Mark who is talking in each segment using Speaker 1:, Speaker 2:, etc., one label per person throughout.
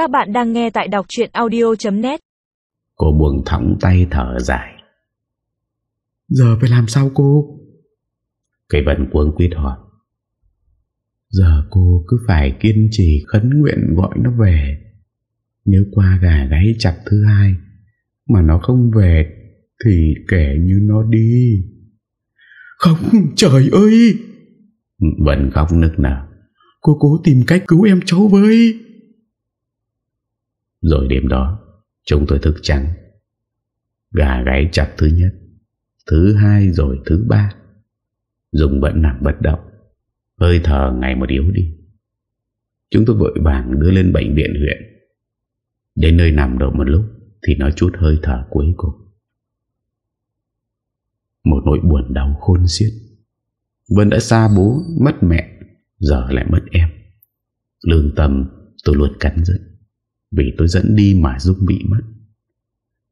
Speaker 1: Các bạn đang nghe tại đọc chuyện audio.net
Speaker 2: Cô buông thõng tay thở dài.
Speaker 3: Giờ phải làm sao cô?
Speaker 2: Cây vân cuống quyết hỏi.
Speaker 3: Giờ cô cứ phải kiên trì khấn nguyện gọi nó về. Nếu qua gà gáy chặt thứ hai Mà nó không về Thì kể như nó đi. Không trời ơi!
Speaker 2: Vân khóc nức nở.
Speaker 3: Cô cố tìm cách cứu em cháu với
Speaker 2: rồi đêm đó, Chúng tôi thức trắng. Gà gáy chặt thứ nhất, Thứ hai rồi thứ ba. Dùng vẫn nằm bất động, Hơi thở ngày một yếu đi. Chúng tôi vội vàng đưa lên bệnh viện huyện. Đến nơi nằm độ một lúc Thì nó chút hơi thở cuối cùng. Một nỗi buồn đau khôn xiết. Vân đã xa bố Mất mẹ, Giờ lại mất em. Lương tâm tôi luôn cắn rứt. Vì tôi dẫn đi mà Dung bị mất.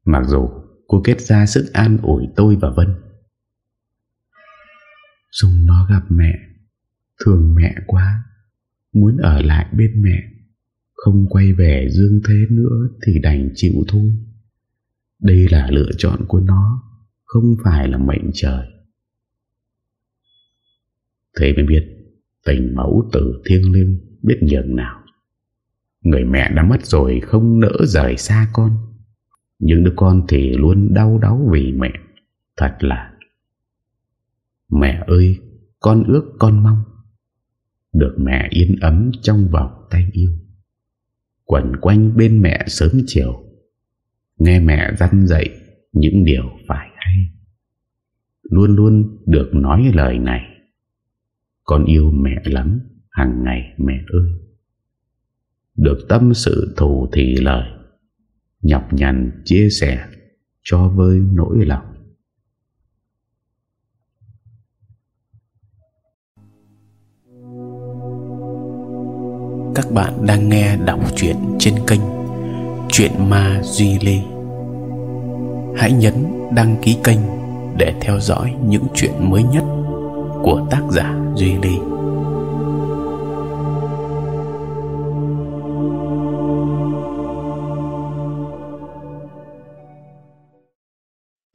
Speaker 2: Mặc dù cô kết ra sức an ủi tôi và Vân.
Speaker 3: Dung nó gặp mẹ, Thương mẹ quá, Muốn ở lại bên mẹ, Không quay về dương thế nữa Thì đành chịu thôi. Đây là lựa chọn của nó, Không phải là mệnh trời.
Speaker 2: Thế mới biết Tình mẫu tử thiêng liêng Biết nhường nào. Người mẹ đã mất rồi, không nỡ rời xa con. Nhưng đứa con thì luôn đau đáu vì mẹ. Thật là. Mẹ ơi, Con ước con mong. Được mẹ yên ấm trong vòng tay yêu. Quẩn quanh bên mẹ sớm chiều. Nghe mẹ dặn dạy Những điều phải hay. Luôn luôn được nói lời này. Con yêu mẹ lắm hàng ngày mẹ ơi. Được tâm sự thù thì lời. Nhọc nhằn chia sẻ Cho vơi nỗi lòng.
Speaker 4: Các bạn đang nghe đọc truyện trên kênh Chuyện Ma Duy Lê. Hãy nhấn đăng ký kênh để theo dõi những chuyện mới nhất của tác giả Duy Lê.